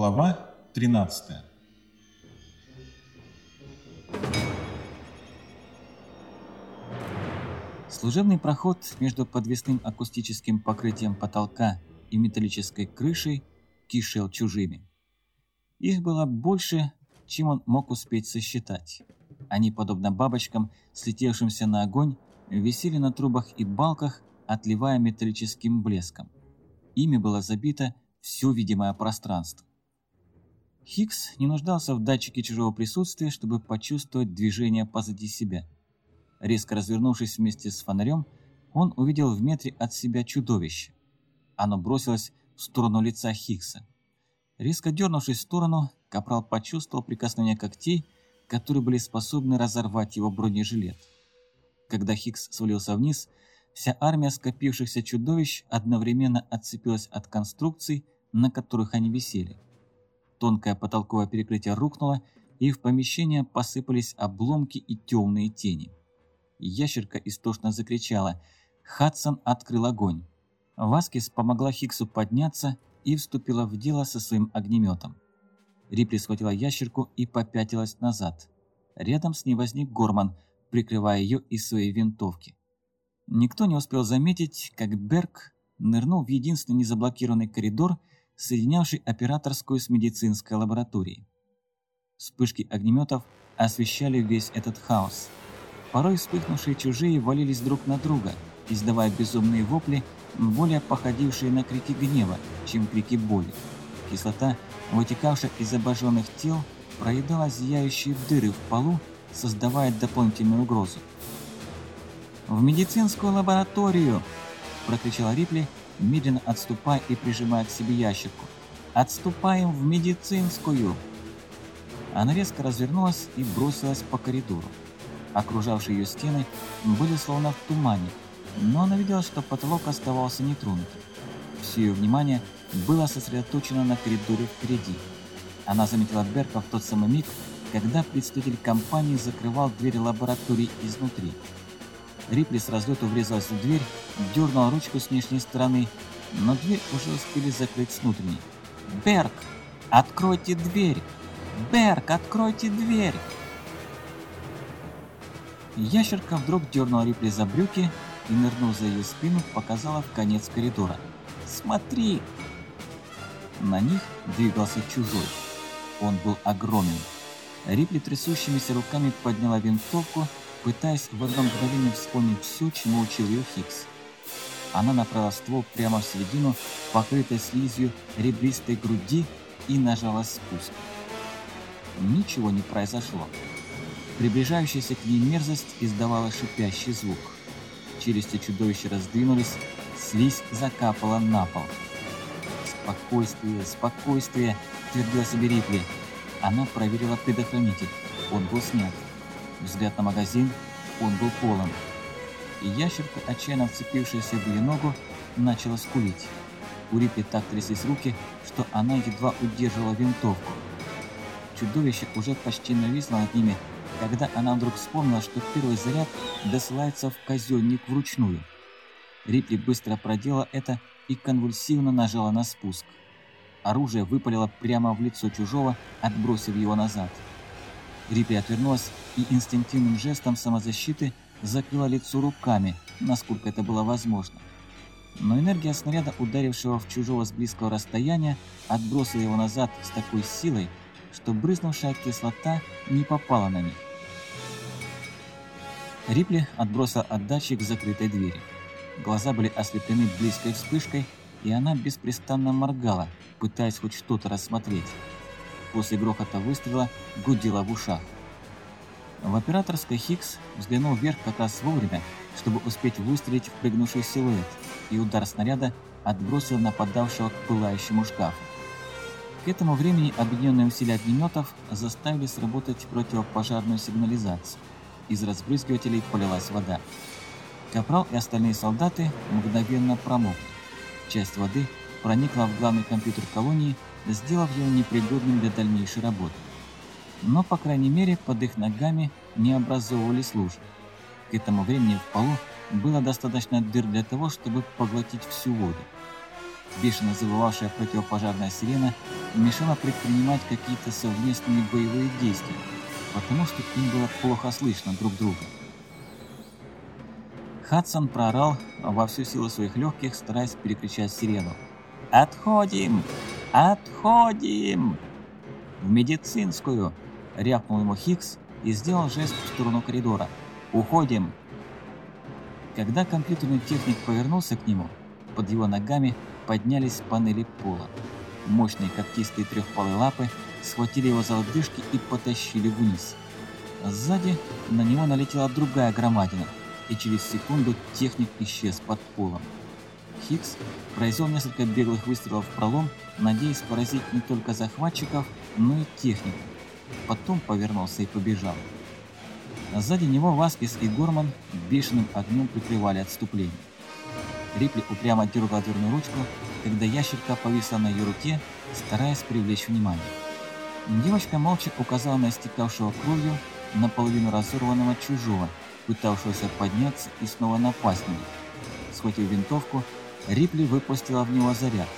Глава 13 Служебный проход между подвесным акустическим покрытием потолка и металлической крышей кишел чужими. Их было больше, чем он мог успеть сосчитать. Они, подобно бабочкам, слетевшимся на огонь, висели на трубах и балках, отливая металлическим блеском. Ими было забито все видимое пространство. Хикс не нуждался в датчике чужого присутствия, чтобы почувствовать движение позади себя. Резко развернувшись вместе с фонарем, он увидел в метре от себя чудовище. Оно бросилось в сторону лица Хикса. Резко дернувшись в сторону, Капрал почувствовал прикосновение когтей, которые были способны разорвать его бронежилет. Когда Хикс свалился вниз, вся армия скопившихся чудовищ одновременно отцепилась от конструкций, на которых они висели. Тонкое потолковое перекрытие рухнуло, и в помещение посыпались обломки и темные тени. Ящерка истошно закричала. Хадсон открыл огонь. Васкис помогла Хиксу подняться и вступила в дело со своим огнеметом. Рипли схватила ящерку и попятилась назад. Рядом с ней возник Горман, прикрывая ее из своей винтовки. Никто не успел заметить, как Берг нырнул в единственный незаблокированный коридор соединявший операторскую с медицинской лабораторией. Вспышки огнеметов освещали весь этот хаос. Порой вспыхнувшие чужие валились друг на друга, издавая безумные вопли, более походившие на крики гнева, чем крики боли. Кислота, вытекавшая из обожженных тел, проедала зияющие дыры в полу, создавая дополнительную угрозу. «В медицинскую лабораторию!» – прокричала Рипли, медленно отступая и прижимая к себе ящерку. «Отступаем в медицинскую!» Она резко развернулась и бросилась по коридору. Окружавшие ее стены были словно в тумане, но она видела, что потолок оставался нетронутым. Все ее внимание было сосредоточено на коридоре впереди. Она заметила Берка в тот самый миг, когда представитель компании закрывал дверь лаборатории изнутри. Рипли с разлету врезалась в дверь, дернула ручку с внешней стороны, но дверь уже успели закрыть с внутренней. «Берг, откройте дверь! Берг, откройте дверь!» Ящерка вдруг дернула Рипли за брюки и, нырнув за ее спину, показала в конец коридора. «Смотри!» На них двигался чужой. Он был огромен. Рипли трясущимися руками подняла винтовку пытаясь в одно мгновение вспомнить все, чему учил ее Хикс. Она направила ствол прямо в середину, покрытой слизью ребристой груди, и нажала спуск. Ничего не произошло. Приближающаяся к ней мерзость издавала шипящий звук. Челюсти чудовища раздвинулись, слизь закапала на пол. «Спокойствие, спокойствие!» – твердила себе Рипли. Она проверила предохранитель. Он был снят. Взгляд на магазин, он был полон. И ящерка, отчаянно вцепившаяся в ее ногу, начала скулить. У Рипли так тряслись руки, что она едва удерживала винтовку. Чудовище уже почти нависло над ними, когда она вдруг вспомнила, что первый заряд досылается в казенник вручную. Рипли быстро проделала это и конвульсивно нажала на спуск. Оружие выпалило прямо в лицо чужого, отбросив его назад. Рипли отвернулась и инстинктивным жестом самозащиты закрыла лицо руками, насколько это было возможно. Но энергия снаряда, ударившего в чужого с близкого расстояния, отбросила его назад с такой силой, что брызнувшая кислота не попала на них. Рипли отбросила отдачи к закрытой двери. Глаза были ослеплены близкой вспышкой, и она беспрестанно моргала, пытаясь хоть что-то рассмотреть. После грохота выстрела гудела в ушах. В операторской Хикс взглянул вверх как раз вовремя, чтобы успеть выстрелить в прыгнувший силуэт, и удар снаряда отбросил нападавшего к пылающему шкафу. К этому времени объединенные усилия огнеметов заставили сработать противопожарную сигнализацию. Из разбрызгивателей полилась вода. Капрал и остальные солдаты мгновенно промокли. Часть воды проникла в главный компьютер колонии, сделав его непригодным для дальнейшей работы но, по крайней мере, под их ногами не образовывались лужи. К этому времени в полу было достаточно дыр для того, чтобы поглотить всю воду. бешено завывавшая противопожарная сирена, мешала предпринимать какие-то совместные боевые действия, потому что им было плохо слышно друг друга. Хадсон проорал во всю силу своих легких, стараясь перекричать сирену. «Отходим! Отходим!» «В медицинскую!» — рявкнул ему Хикс и сделал жест в сторону коридора. «Уходим!» Когда компьютерный техник повернулся к нему, под его ногами поднялись панели пола. Мощные когтистые трехпалые лапы схватили его за лодыжки и потащили вниз. Сзади на него налетела другая громадина — и через секунду техник исчез под полом. Хикс произвел несколько беглых выстрелов в пролом, надеясь поразить не только захватчиков, но и технику. Потом повернулся и побежал. Сзади него Васкис и Горман бешеным огнем прикрывали отступление. Рипли упрямо дергала дверную ручку, когда ящерка повисла на ее руке, стараясь привлечь внимание. Девочка молча указала на истекавшего кровью наполовину разорванного чужого, пытавшегося подняться и снова напасть на них. Схватив винтовку, Рипли выпустила в него заряд.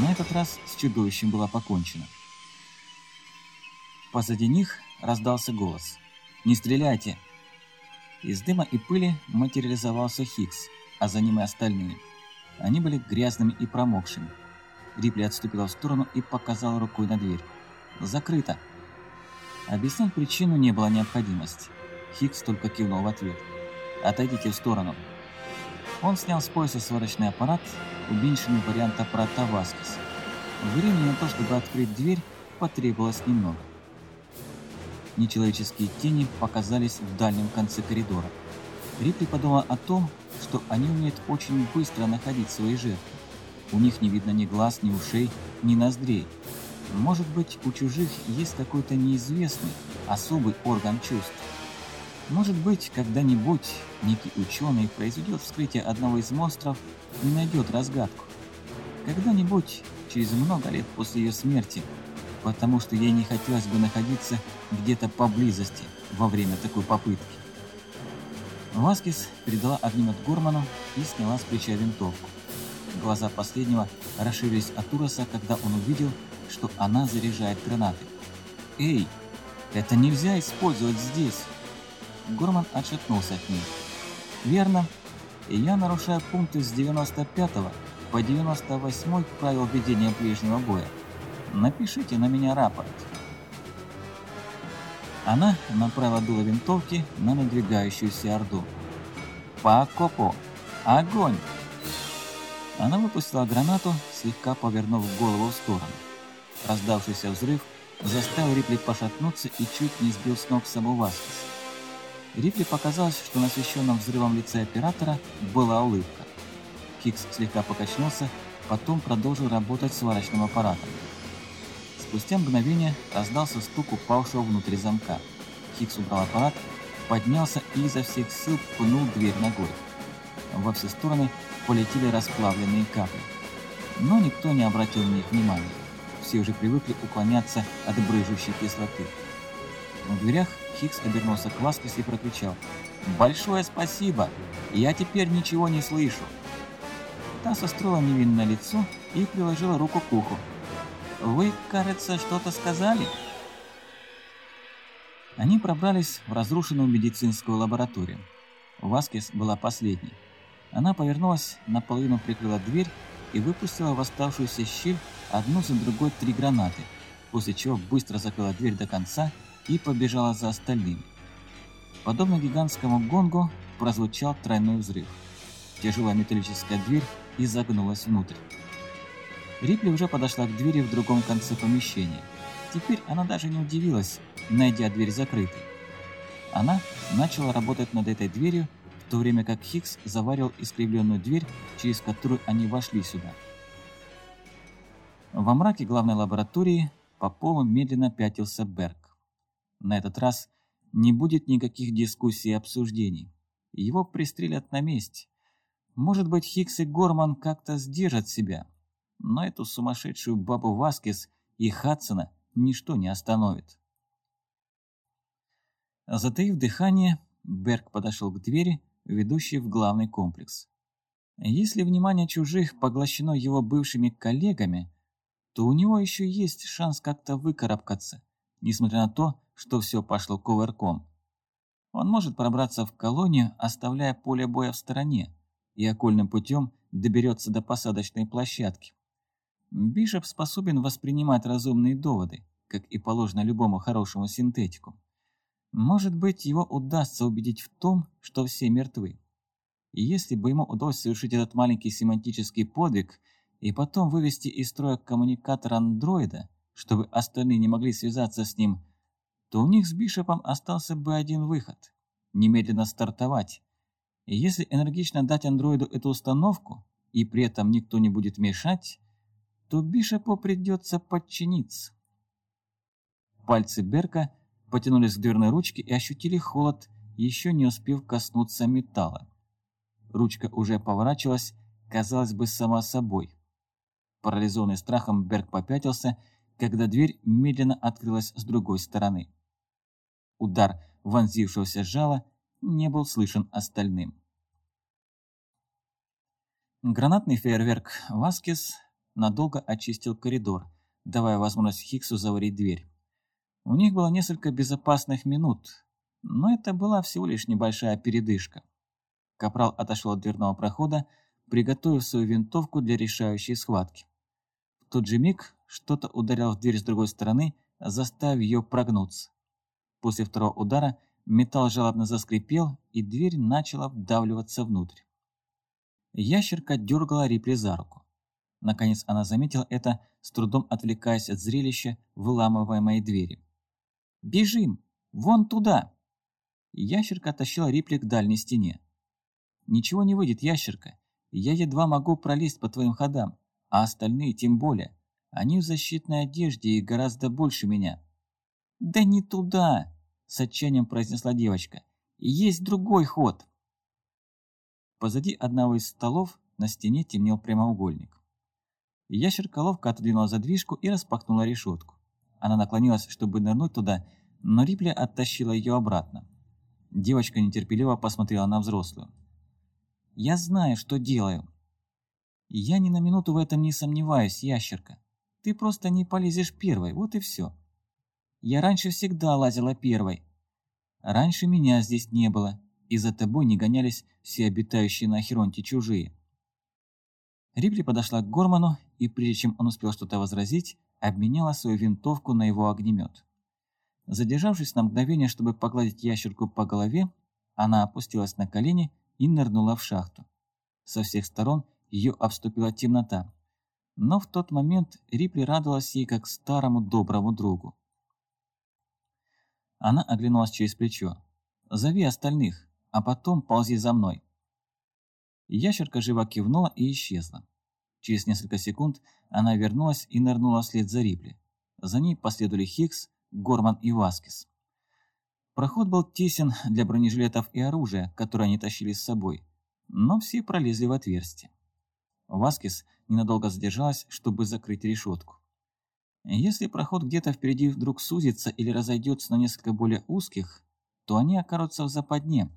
На этот раз с чудовищем было покончено. Позади них раздался голос. «Не стреляйте!» Из дыма и пыли материализовался Хикс, а за ним и остальные. Они были грязными и промокшими. Рипли отступила в сторону и показала рукой на дверь. «Закрыто!» Объяснять причину не было необходимости. Хикс только кивнул в ответ. «Отойдите в сторону». Он снял с пояса сварочный аппарат, уменьшенный вариант аппарата Васкис. Времени на то, чтобы открыть дверь, потребовалось немного. Нечеловеческие тени показались в дальнем конце коридора. Рипли подумала о том, что они умеют очень быстро находить свои жертвы. У них не видно ни глаз, ни ушей, ни ноздрей. Может быть, у чужих есть какой-то неизвестный, особый орган чувств. Может быть, когда-нибудь некий ученый произведет вскрытие одного из монстров и найдет разгадку. Когда-нибудь, через много лет после ее смерти, потому что ей не хотелось бы находиться где-то поблизости во время такой попытки. Васкис передала огнемет Горману и сняла с плеча винтовку. Глаза последнего расширились от ужаса, когда он увидел, что она заряжает гранаты. «Эй, это нельзя использовать здесь!» Гурман отшатнулся от них. «Верно. Я нарушаю пункты с 95 по 98 правил ведения ближнего боя. Напишите на меня рапорт». Она направила дуло винтовки на надвигающуюся орду. «По окопу! Огонь!» Она выпустила гранату, слегка повернув голову в сторону. Раздавшийся взрыв заставил Рипли пошатнуться и чуть не сбил с ног саму Васкис. Рипли показалось, что на освещенном взрывом лице оператора была улыбка. Хикс слегка покачнулся, потом продолжил работать сварочным аппаратом. Спустя мгновение раздался стук упавшего внутрь замка. Хикс убрал аппарат, поднялся и изо всех сил пнул дверь ногой. Во все стороны полетели расплавленные капли. Но никто не обратил на них внимания. Все уже привыкли уклоняться от брыжущей кислоты. В дверях Хикс обернулся к Васкес и прокричал. «Большое спасибо! Я теперь ничего не слышу!» Та состроила невинное лицо и приложила руку к уху. «Вы, кажется, что-то сказали?» Они пробрались в разрушенную медицинскую лабораторию. Васкес была последней. Она повернулась, наполовину прикрыла дверь и выпустила в оставшуюся щель одну за другой три гранаты, после чего быстро закрыла дверь до конца и побежала за остальными. Подобно гигантскому гонгу прозвучал тройной взрыв. Тяжелая металлическая дверь изогнулась внутрь. Рипли уже подошла к двери в другом конце помещения. Теперь она даже не удивилась, найдя дверь закрытой. Она начала работать над этой дверью, в то время как Хикс заварил искривленную дверь, через которую они вошли сюда. Во мраке главной лаборатории по полу медленно пятился Берг. На этот раз не будет никаких дискуссий и обсуждений. Его пристрелят на месте. Может быть, Хикс и Горман как-то сдержат себя, но эту сумасшедшую бабу Васкес и Хадсона ничто не остановит. Затаив дыхание, Берг подошел к двери, ведущей в главный комплекс. Если внимание чужих поглощено его бывшими коллегами, то у него еще есть шанс как-то выкарабкаться, несмотря на то, что все пошло кувырком. Он может пробраться в колонию, оставляя поле боя в стороне, и окольным путем доберется до посадочной площадки. Бишоп способен воспринимать разумные доводы, как и положено любому хорошему синтетику. Может быть, его удастся убедить в том, что все мертвы. И если бы ему удалось совершить этот маленький семантический подвиг и потом вывести из строя коммуникатор андроида, чтобы остальные не могли связаться с ним, то у них с Бишопом остался бы один выход – немедленно стартовать. И если энергично дать андроиду эту установку, и при этом никто не будет мешать, то Бишопу придется подчиниться. Пальцы Берка потянулись к дверной ручке и ощутили холод, еще не успев коснуться металла. Ручка уже поворачивалась, казалось бы, сама собой. Парализованный страхом, Берг попятился, когда дверь медленно открылась с другой стороны. Удар вонзившегося жала не был слышен остальным. Гранатный фейерверк Васкес надолго очистил коридор, давая возможность Хиксу заварить дверь. У них было несколько безопасных минут, но это была всего лишь небольшая передышка. Капрал отошел от дверного прохода, приготовив свою винтовку для решающей схватки. В тот же миг что-то ударило в дверь с другой стороны, заставив ее прогнуться. После второго удара металл жалобно заскрипел, и дверь начала вдавливаться внутрь. Ящерка дергала Рипли за руку. Наконец она заметила это, с трудом отвлекаясь от зрелища выламываемой двери. «Бежим! Вон туда!» Ящерка тащила Рипли к дальней стене. Ничего не выйдет, ящерка. Я едва могу пролезть по твоим ходам, а остальные тем более. Они в защитной одежде и гораздо больше меня. Да не туда, с отчаянием произнесла девочка. Есть другой ход. Позади одного из столов на стене темнел прямоугольник. Ящерка ловко отодвинула задвижку и распахнула решетку. Она наклонилась, чтобы нырнуть туда, но Рипли оттащила ее обратно. Девочка нетерпеливо посмотрела на взрослую. Я знаю, что делаю. Я ни на минуту в этом не сомневаюсь, ящерка. Ты просто не полезешь первой, вот и все. Я раньше всегда лазила первой. Раньше меня здесь не было, и за тобой не гонялись все обитающие на Херонте чужие. Рипли подошла к Горману, и прежде чем он успел что-то возразить, обменяла свою винтовку на его огнемет. Задержавшись на мгновение, чтобы погладить ящерку по голове, она опустилась на колени и нырнула в шахту. Со всех сторон ее обступила темнота. Но в тот момент Рипли радовалась ей как старому доброму другу. Она оглянулась через плечо. «Зови остальных, а потом ползи за мной». Ящерка живо кивнула и исчезла. Через несколько секунд она вернулась и нырнула вслед за Рипли. За ней последовали Хикс, Горман и Васкис. Проход был тесен для бронежилетов и оружия, которые они тащили с собой, но все пролезли в отверстие. Васкис ненадолго задержалась, чтобы закрыть решетку. Если проход где-то впереди вдруг сузится или разойдется на несколько более узких, то они окажутся в западне.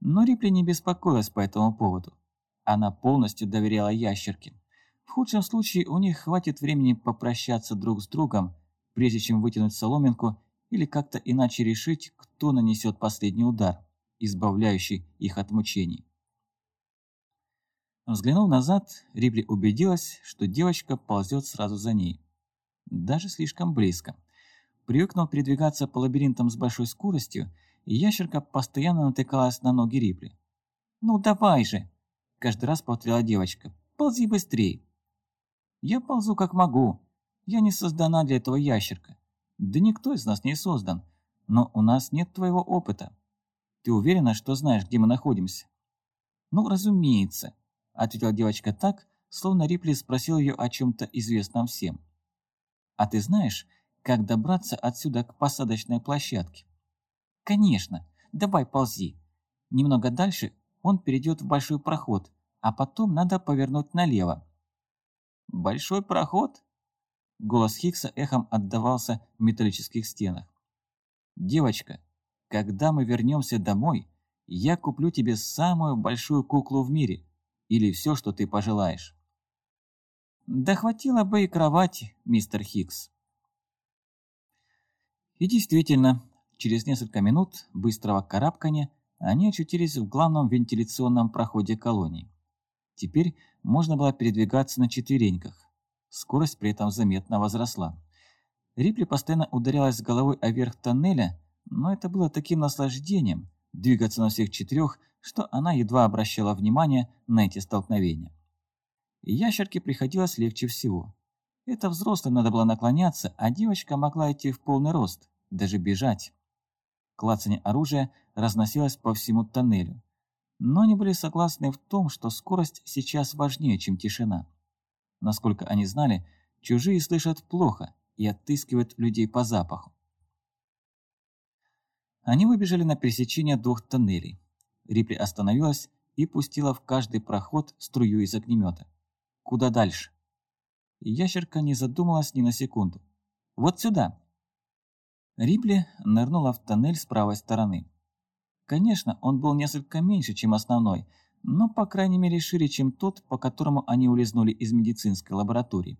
Но Рипли не беспокоилась по этому поводу. Она полностью доверяла ящерке. В худшем случае у них хватит времени попрощаться друг с другом, прежде чем вытянуть соломинку или как-то иначе решить, кто нанесет последний удар, избавляющий их от мучений. Взглянув назад, Рибли убедилась, что девочка ползет сразу за ней. Даже слишком близко. Привыкнув передвигаться по лабиринтам с большой скоростью, ящерка постоянно натыкалась на ноги Рипли. «Ну давай же!» – каждый раз повторяла девочка. «Ползи быстрее!» «Я ползу как могу. Я не создана для этого ящерка. Да никто из нас не создан. Но у нас нет твоего опыта. Ты уверена, что знаешь, где мы находимся? Ну, разумеется, ответила девочка так, словно Рипли спросил ее о чем-то известном всем. А ты знаешь, как добраться отсюда к посадочной площадке? Конечно, давай ползи. Немного дальше он перейдет в большой проход, а потом надо повернуть налево. Большой проход? Голос Хикса эхом отдавался в металлических стенах. «Девочка, когда мы вернемся домой, я куплю тебе самую большую куклу в мире, или все, что ты пожелаешь. Да хватило бы и кровати, мистер Хикс. И действительно, через несколько минут быстрого карабкания они очутились в главном вентиляционном проходе колонии. Теперь можно было передвигаться на четвереньках. Скорость при этом заметно возросла. Рипли постоянно ударялась головой о верх тоннеля, но это было таким наслаждением – двигаться на всех четырех, что она едва обращала внимание на эти столкновения. И ящерке приходилось легче всего. Это взрослым надо было наклоняться, а девочка могла идти в полный рост, даже бежать. Клацание оружия разносилось по всему тоннелю. Но они были согласны в том, что скорость сейчас важнее, чем тишина. Насколько они знали, чужие слышат плохо и отыскивают людей по запаху. Они выбежали на пересечение двух тоннелей. Рипли остановилась и пустила в каждый проход струю из огнемета. Куда дальше? Ящерка не задумалась ни на секунду. «Вот сюда!» Рипли нырнула в тоннель с правой стороны. Конечно, он был несколько меньше, чем основной, но, по крайней мере, шире, чем тот, по которому они улизнули из медицинской лаборатории.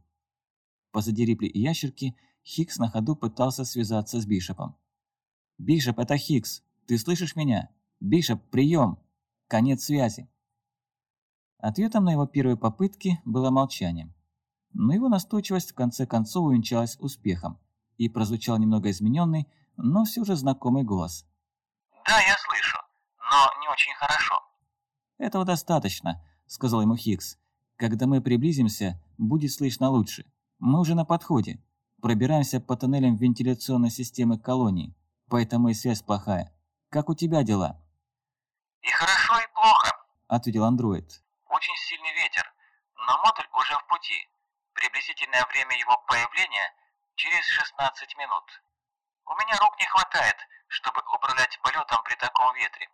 Позади Рипли и ящерки Хикс на ходу пытался связаться с Бишопом. «Бишоп, это Хикс! Ты слышишь меня? Бишоп, прием! Конец связи!» Ответом на его первые попытки было молчание. Но его настойчивость в конце концов увенчалась успехом, и прозвучал немного измененный, но все же знакомый голос. «Да, я слышу, но не очень хорошо». «Этого достаточно», — сказал ему Хикс. «Когда мы приблизимся, будет слышно лучше. Мы уже на подходе. Пробираемся по тоннелям вентиляционной системы колонии, поэтому и связь плохая. Как у тебя дела?» «И хорошо, и плохо», — ответил андроид. Но модуль уже в пути. Приблизительное время его появления через 16 минут. У меня рук не хватает, чтобы управлять полетом при таком ветре.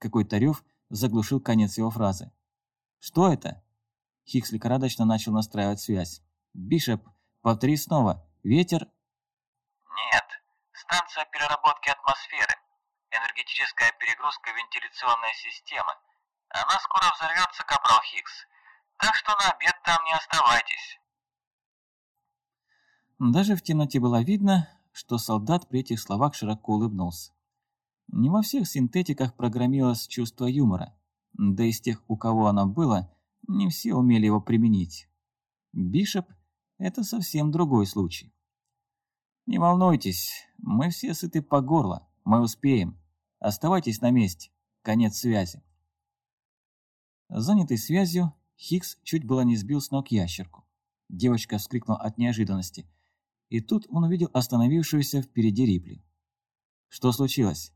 Какой-то рев заглушил конец его фразы. «Что это?» Хикс лихорадочно начал настраивать связь. «Бишоп, повтори снова. Ветер...» «Нет. Станция переработки атмосферы. Энергетическая перегрузка вентиляционной системы. Она скоро взорвется, капрал Хикс. Так что на обед там не оставайтесь. Даже в темноте было видно, что солдат при этих словах широко улыбнулся. Не во всех синтетиках программировалось чувство юмора, да из тех, у кого оно было, не все умели его применить. Бишоп – это совсем другой случай. «Не волнуйтесь, мы все сыты по горло, мы успеем. Оставайтесь на месте. Конец связи». Занятый связью, Хикс чуть было не сбил с ног ящерку. Девочка вскрикнула от неожиданности. И тут он увидел остановившуюся впереди Рипли. «Что случилось?»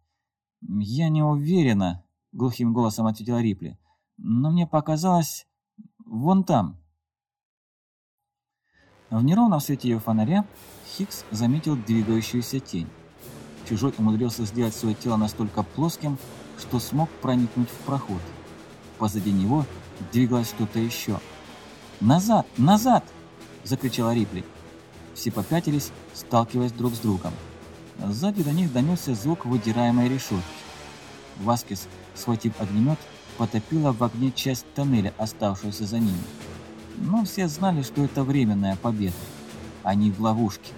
«Я не уверена», — глухим голосом ответила Рипли. «Но мне показалось... вон там». В неровном свете ее фонаря Хикс заметил двигающуюся тень. Чужой умудрился сделать свое тело настолько плоским, что смог проникнуть в проход. Позади него двигалось что-то еще. «Назад! Назад!» – закричала Рипли. Все попятились, сталкиваясь друг с другом. Сзади до них донесся звук выдираемой решетки. Васкис, схватив огнемет, потопила в огне часть тоннеля, оставшуюся за ними. Но все знали, что это временная победа. Они в ловушке.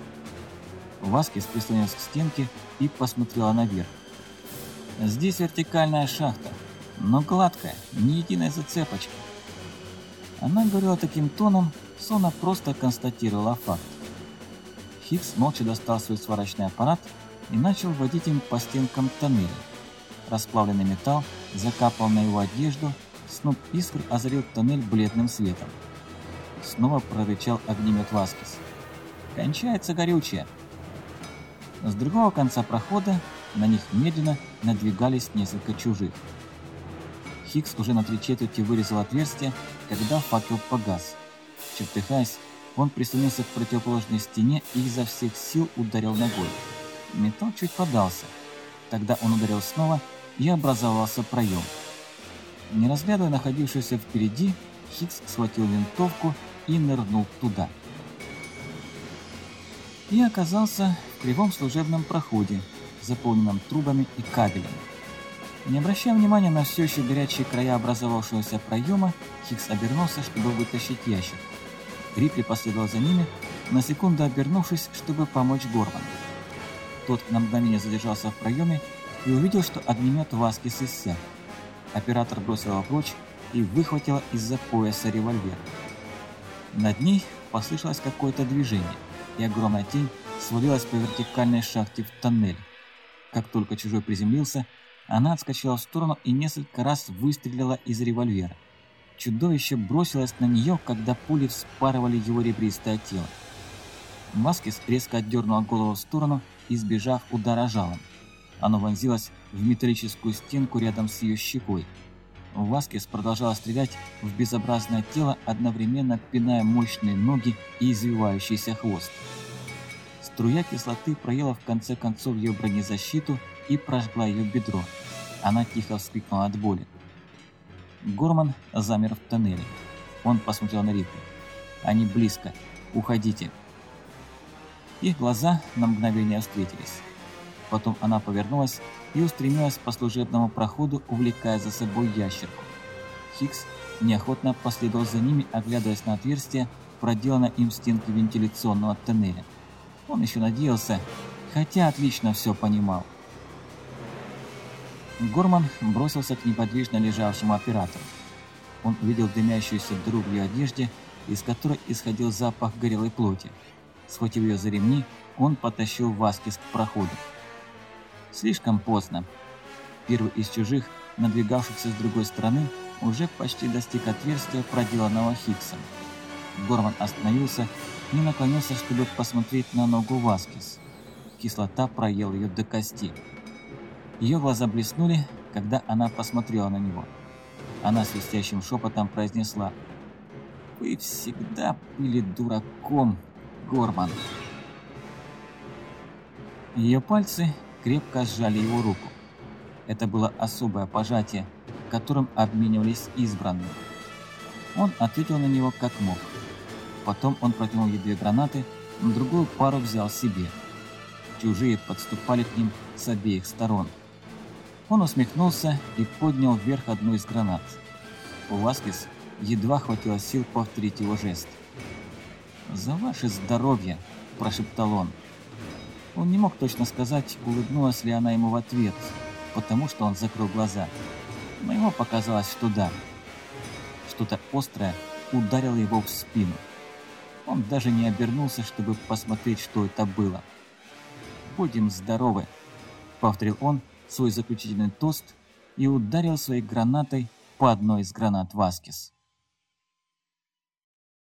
Васкис прислонилась к стенке и посмотрела наверх. Здесь вертикальная шахта, но гладкая, ни единой зацепочки. Она говорила таким тоном, словно просто констатировала факт. Хикс молча достал свой сварочный аппарат и начал водить им по стенкам тоннеля. Расплавленный металл закапал на его одежду, снуп искр озарил тоннель бледным светом. Снова прорычал огнемет Васкис. «Кончается горючее!» С другого конца прохода на них медленно надвигались несколько чужих. Хикс уже на три четверти вырезал отверстие, когда факел погас. Чертыхаясь, он прислонился к противоположной стене и изо всех сил ударил ногой. Металл чуть подался. Тогда он ударил снова, и образовался проем. Не разглядывая находившуюся впереди, Хикс схватил винтовку и нырнул туда. И оказался в кривом служебном проходе, заполненном трубами и кабелями. Не обращая внимания на все еще горячие края образовавшегося проема, Хикс обернулся, чтобы вытащить ящик. Рипли последовал за ними, на секунду обернувшись, чтобы помочь Горману. Тот на мгновение задержался в проеме и увидел, что огнемет Васкис иссяк. Оператор бросил его прочь и выхватила из-за пояса револьвер. Над ней послышалось какое-то движение, и огромная тень свалилась по вертикальной шахте в тоннель. Как только чужой приземлился, она отскочила в сторону и несколько раз выстрелила из револьвера. Чудовище бросилось на нее, когда пули вспарывали его ребристое тело. Маскис резко отдернула голову в сторону, избежав удара жалом. Оно вонзилось в металлическую стенку рядом с ее щекой. Васкис продолжала стрелять в безобразное тело, одновременно пиная мощные ноги и извивающийся хвост. Струя кислоты проела в конце концов ее бронезащиту и прожгла ее бедро. Она тихо вскрикнула от боли. Горман замер в тоннеле. Он посмотрел на Рипли. «Они близко. Уходите». Их глаза на мгновение встретились. Потом она повернулась и устремилась по служебному проходу, увлекая за собой ящерку. Хикс неохотно последовал за ними, оглядываясь на отверстие, проделанное им в стенке вентиляционного тоннеля. Он еще надеялся, хотя отлично все понимал. Горман бросился к неподвижно лежавшему оператору. Он увидел дымящуюся дыру в ее одежде, из которой исходил запах горелой плоти. Схватив ее за ремни, он потащил Васкис к проходу. Слишком поздно. Первый из чужих, надвигавшихся с другой стороны, уже почти достиг отверстия, проделанного Хиггсом. Горман остановился и наклонился, чтобы посмотреть на ногу Васкис. Кислота проела ее до кости. Ее глаза блеснули, когда она посмотрела на него. Она свистящим шепотом произнесла «Вы всегда были дураком, Горман». Ее пальцы крепко сжали его руку. Это было особое пожатие, которым обменивались избранные. Он ответил на него как мог. Потом он протянул ей две гранаты, но другую пару взял себе. Чужие подступали к ним с обеих сторон. Он усмехнулся и поднял вверх одну из гранат. У Васкис едва хватило сил повторить его жест. «За ваше здоровье!» – прошептал он. Он не мог точно сказать, улыбнулась ли она ему в ответ, потому что он закрыл глаза. Но ему показалось, что да. Что-то острое ударило его в спину. Он даже не обернулся, чтобы посмотреть, что это было. «Будем здоровы», — повторил он свой заключительный тост и ударил своей гранатой по одной из гранат Васкис.